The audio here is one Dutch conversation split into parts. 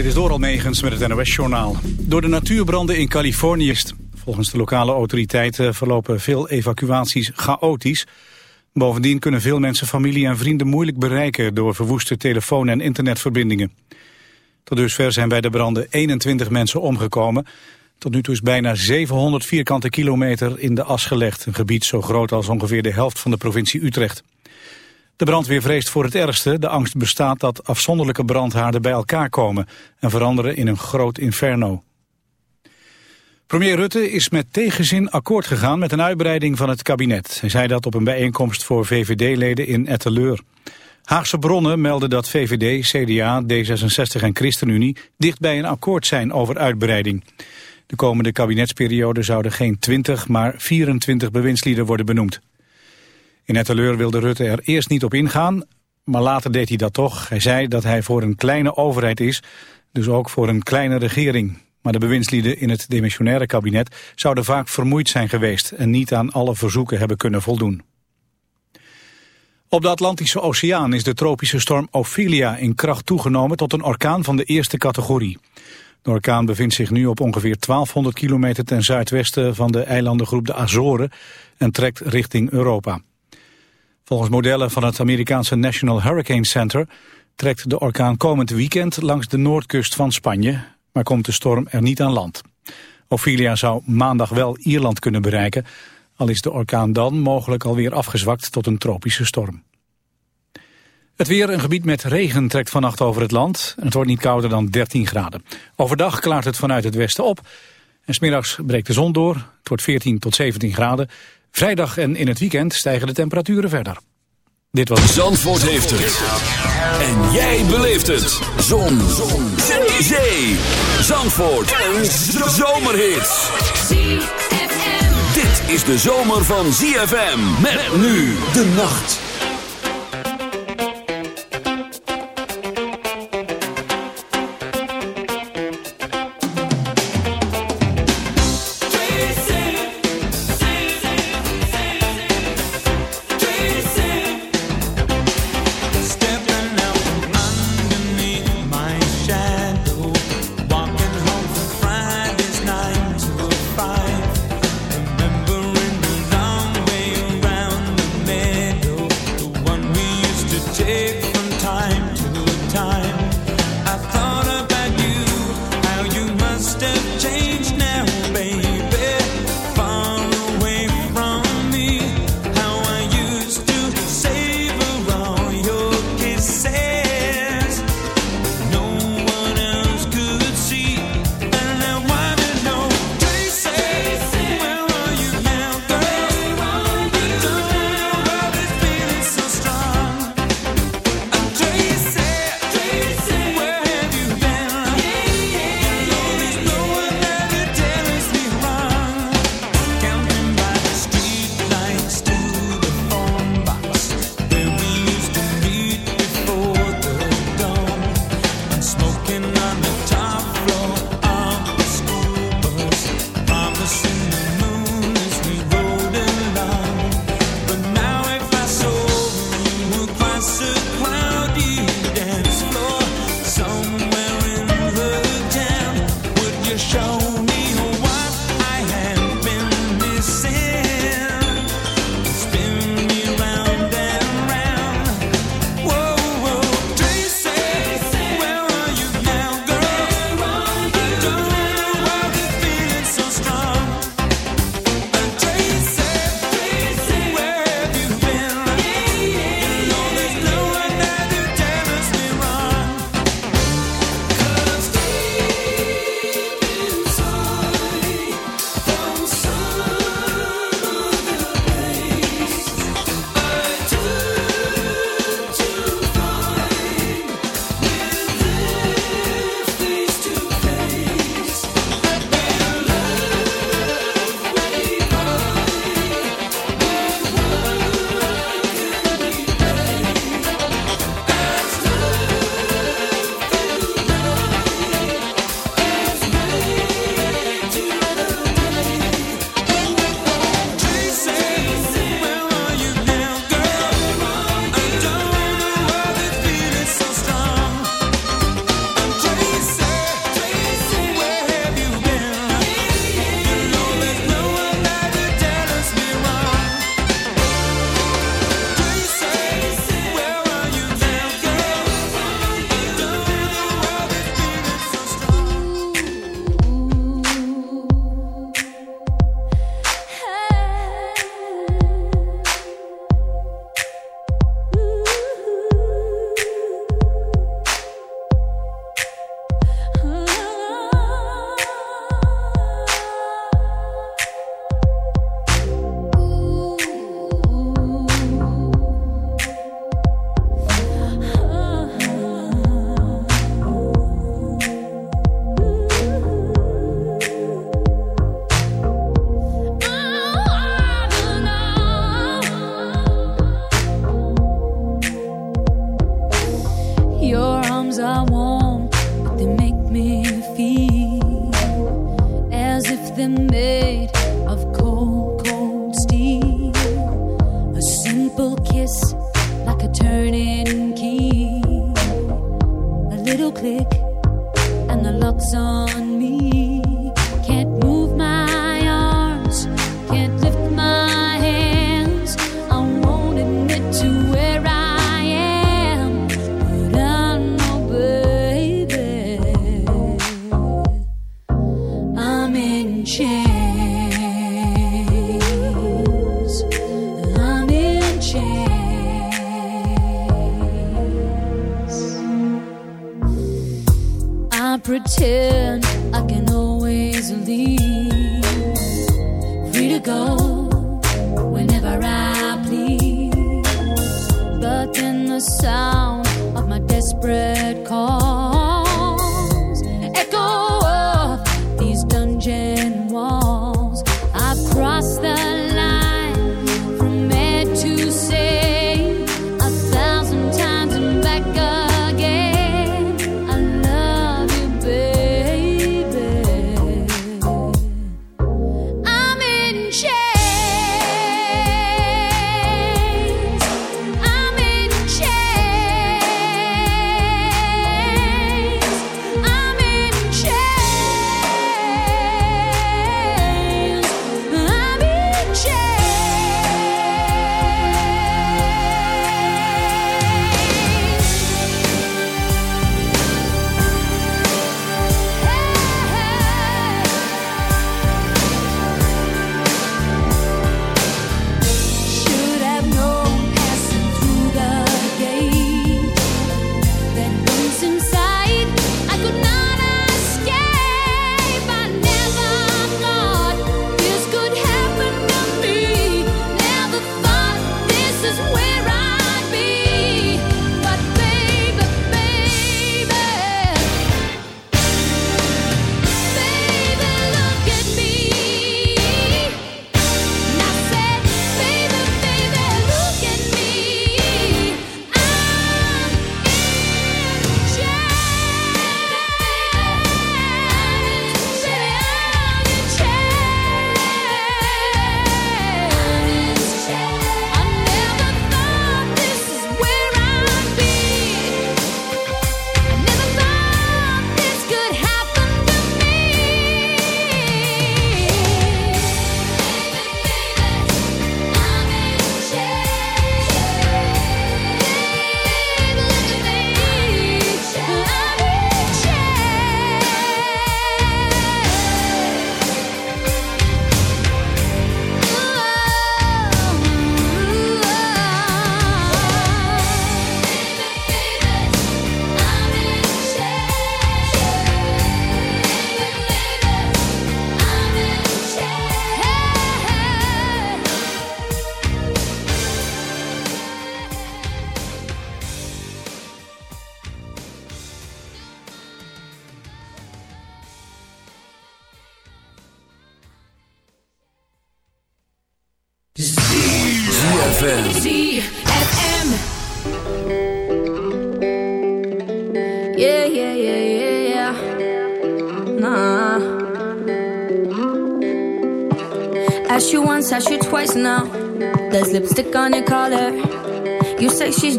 Dit is door Almegens met het NOS-journaal. Door de natuurbranden in Californië volgens de lokale autoriteiten verlopen veel evacuaties chaotisch. Bovendien kunnen veel mensen familie en vrienden moeilijk bereiken door verwoeste telefoon- en internetverbindingen. Tot dusver zijn bij de branden 21 mensen omgekomen. Tot nu toe is bijna 700 vierkante kilometer in de as gelegd. Een gebied zo groot als ongeveer de helft van de provincie Utrecht. De brandweer vreest voor het ergste. De angst bestaat dat afzonderlijke brandhaarden bij elkaar komen en veranderen in een groot inferno. Premier Rutte is met tegenzin akkoord gegaan met een uitbreiding van het kabinet. Hij zei dat op een bijeenkomst voor VVD-leden in Etteleur. Haagse bronnen melden dat VVD, CDA, D66 en ChristenUnie dicht bij een akkoord zijn over uitbreiding. De komende kabinetsperiode zouden geen 20, maar 24 bewindslieden worden benoemd. In Etteleur wilde Rutte er eerst niet op ingaan, maar later deed hij dat toch. Hij zei dat hij voor een kleine overheid is, dus ook voor een kleine regering. Maar de bewindslieden in het demissionaire kabinet zouden vaak vermoeid zijn geweest en niet aan alle verzoeken hebben kunnen voldoen. Op de Atlantische Oceaan is de tropische storm Ophelia in kracht toegenomen tot een orkaan van de eerste categorie. De orkaan bevindt zich nu op ongeveer 1200 kilometer ten zuidwesten van de eilandengroep de Azoren en trekt richting Europa. Volgens modellen van het Amerikaanse National Hurricane Center trekt de orkaan komend weekend langs de noordkust van Spanje, maar komt de storm er niet aan land. Ophelia zou maandag wel Ierland kunnen bereiken, al is de orkaan dan mogelijk alweer afgezwakt tot een tropische storm. Het weer, een gebied met regen, trekt vannacht over het land. Het wordt niet kouder dan 13 graden. Overdag klaart het vanuit het westen op. En smiddags breekt de zon door. Het wordt 14 tot 17 graden. Vrijdag en in het weekend stijgen de temperaturen verder. Dit was... Zandvoort heeft het. En jij beleeft het. Zon. zon. Zee. Zee. Zandvoort. Een zomerhit. Dit is de zomer van ZFM. Met nu de nacht.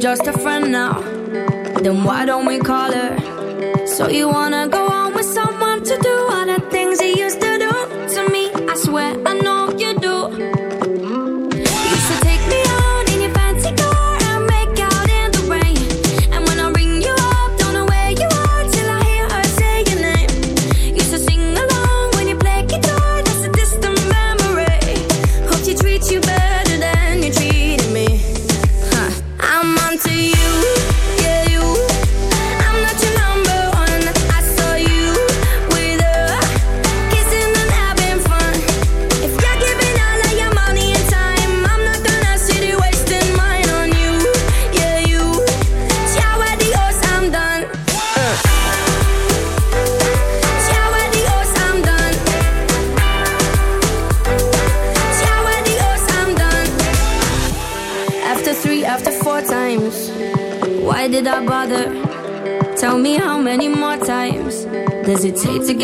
Just a friend now. Then why don't we call her? So you wanna go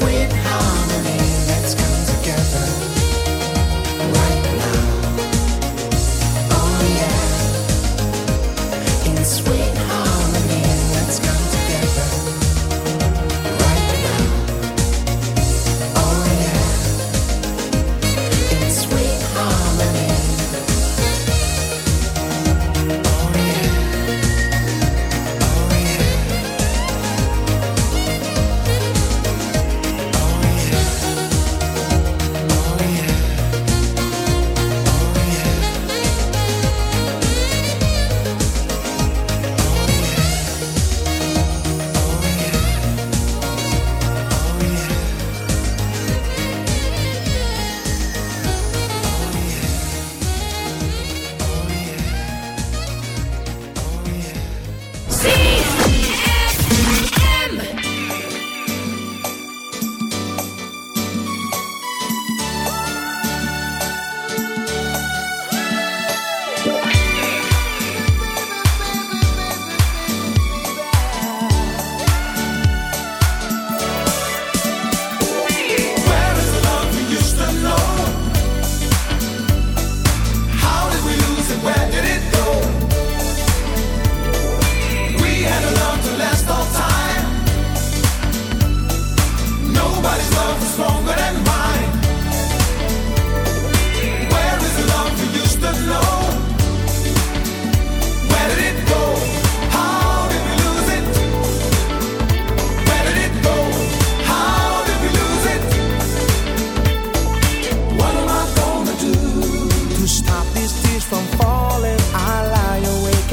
with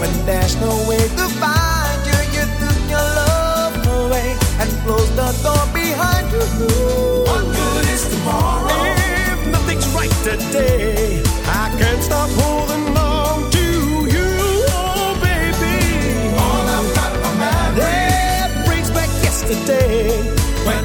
When there's no way to find you, you took your love away and closed the door behind you. What good is tomorrow? If nothing's right today, I can't stop holding on to you, oh baby. All I've got are memories. That brings back yesterday. When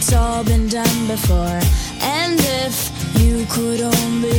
it's all been done before. And if you could only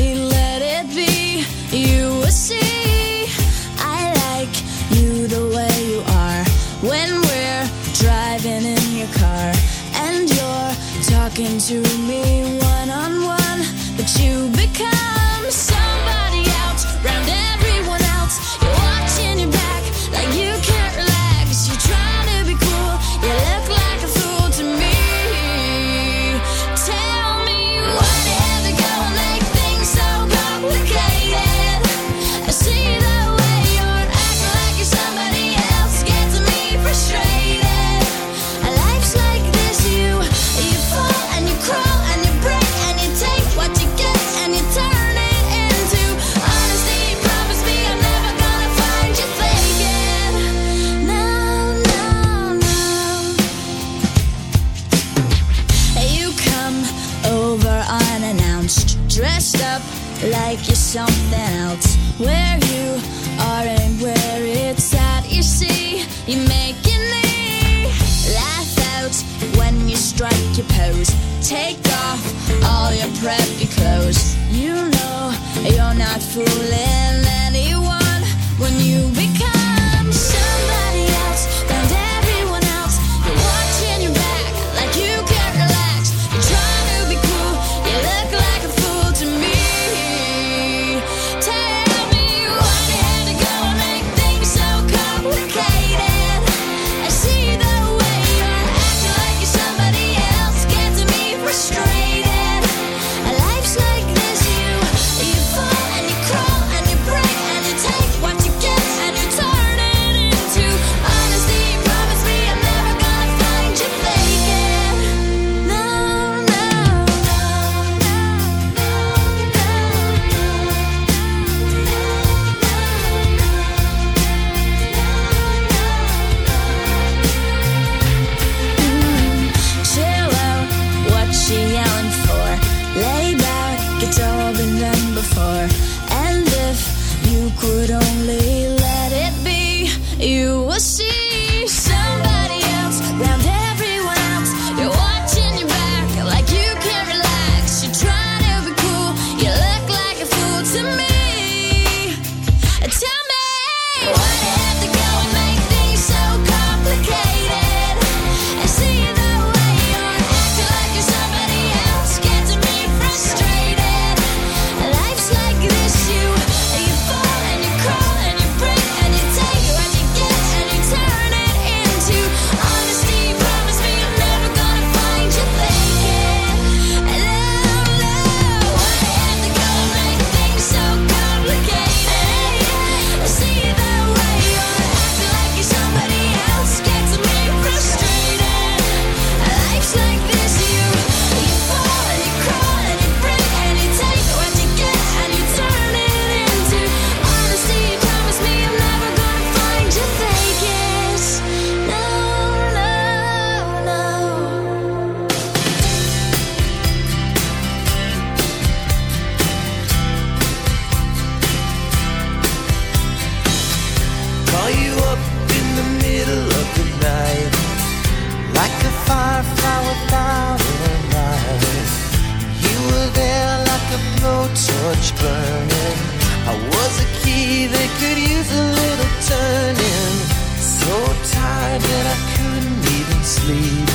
touch burning. I was a key that could use a little turning. So tired that I couldn't even sleep.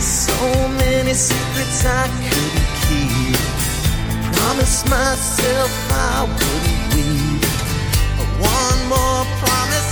So many secrets I couldn't keep. I promised myself I wouldn't weep. One more promise.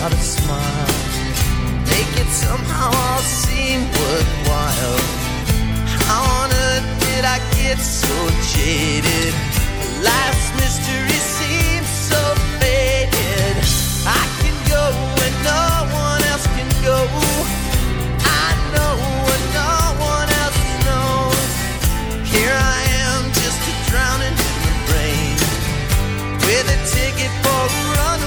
without a smile. Make it somehow all seem worthwhile. How on earth did I get so jaded? Life's mystery seems so faded. I can go and no one else can go. I know no one else knows. Here I am, just drowning in the rain, with a ticket for a run.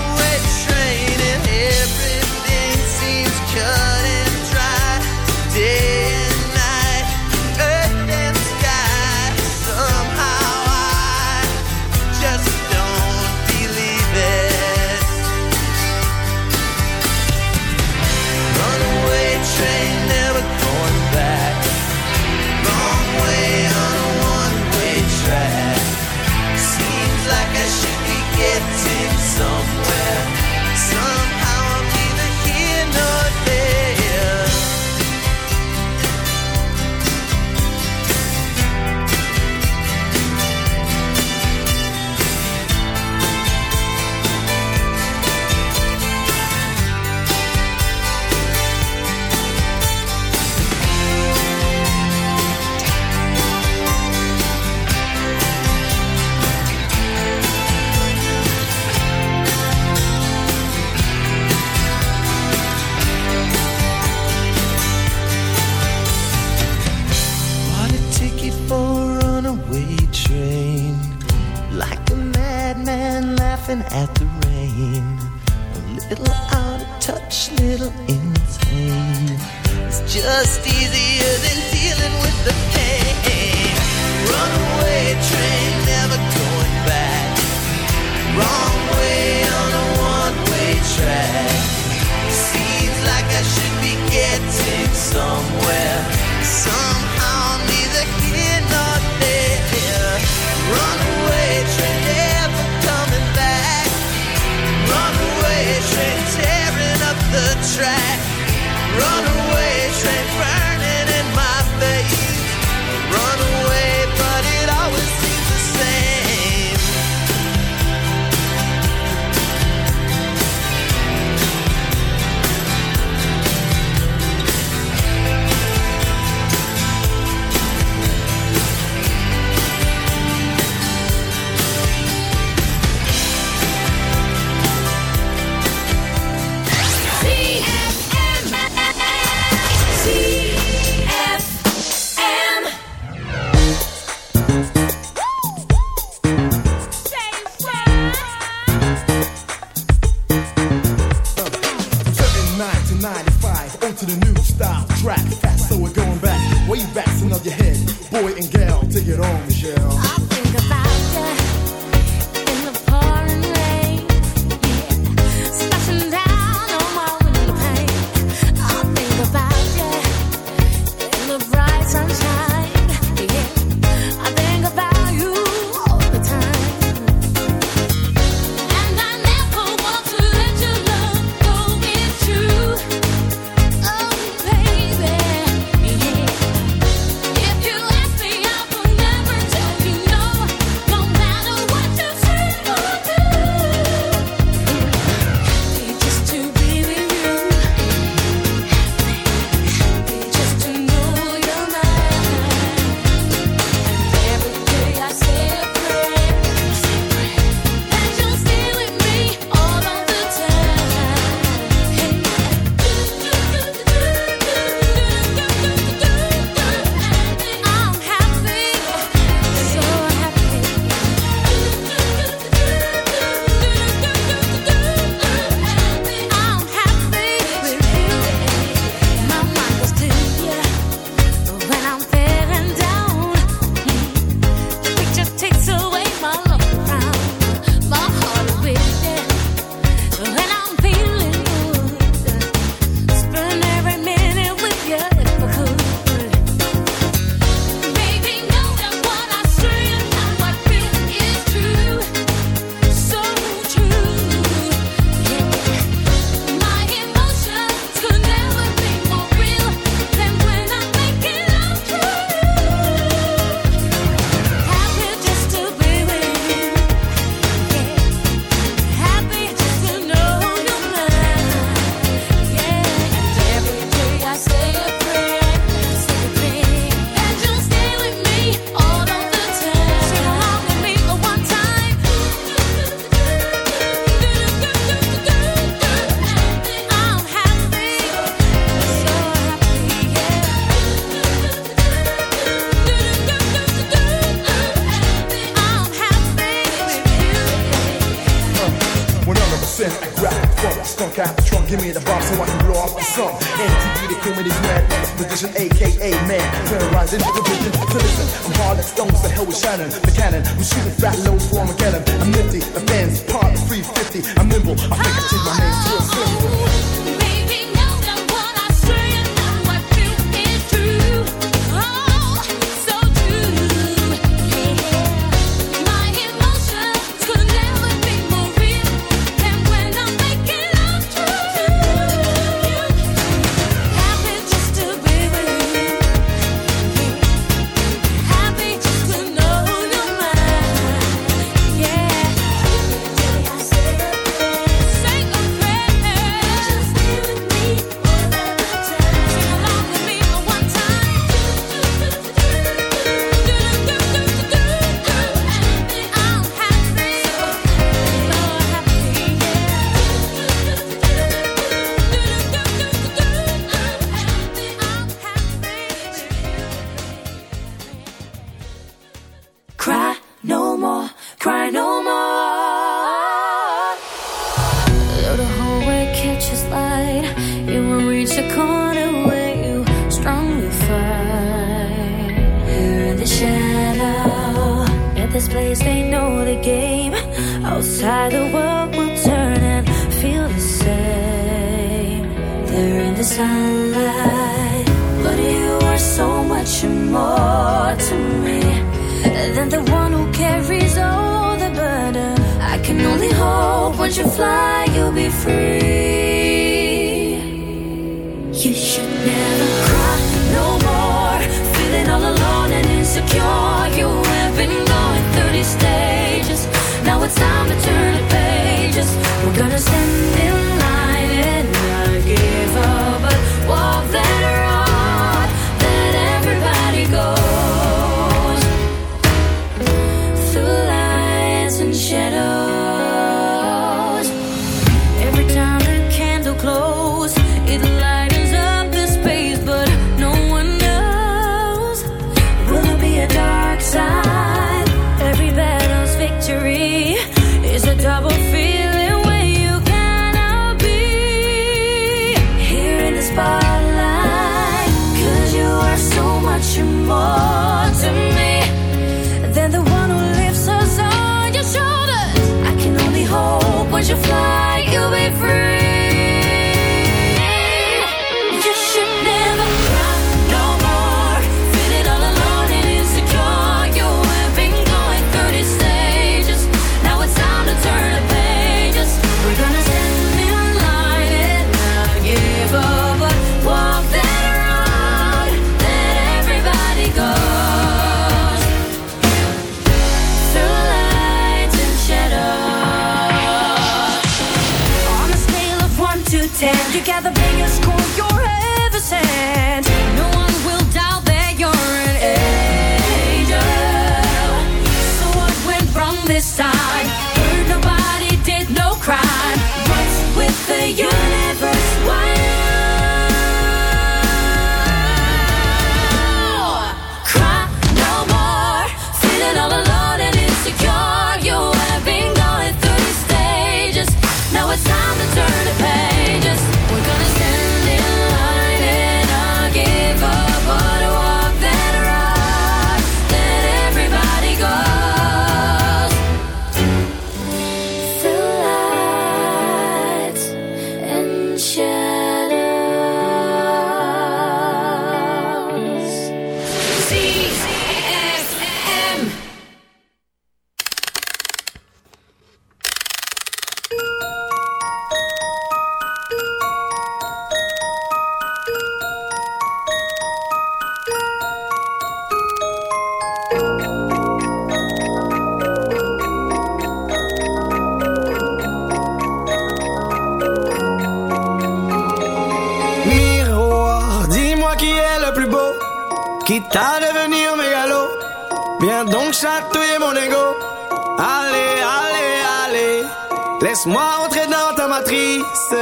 ta matrice,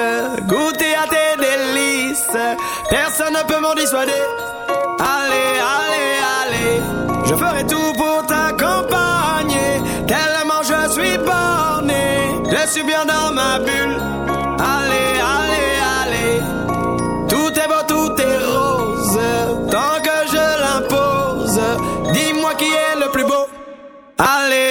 goûter à tes délices. Personne ne peut m'en dissuader. Allez, allez, allez, je ferai tout pour t'accompagner. Tellement je suis borné, je suis bien dans ma bulle. Allez, allez, allez, tout est beau, tout est rose. Tant que je l'impose, dis-moi qui est le plus beau. Allez.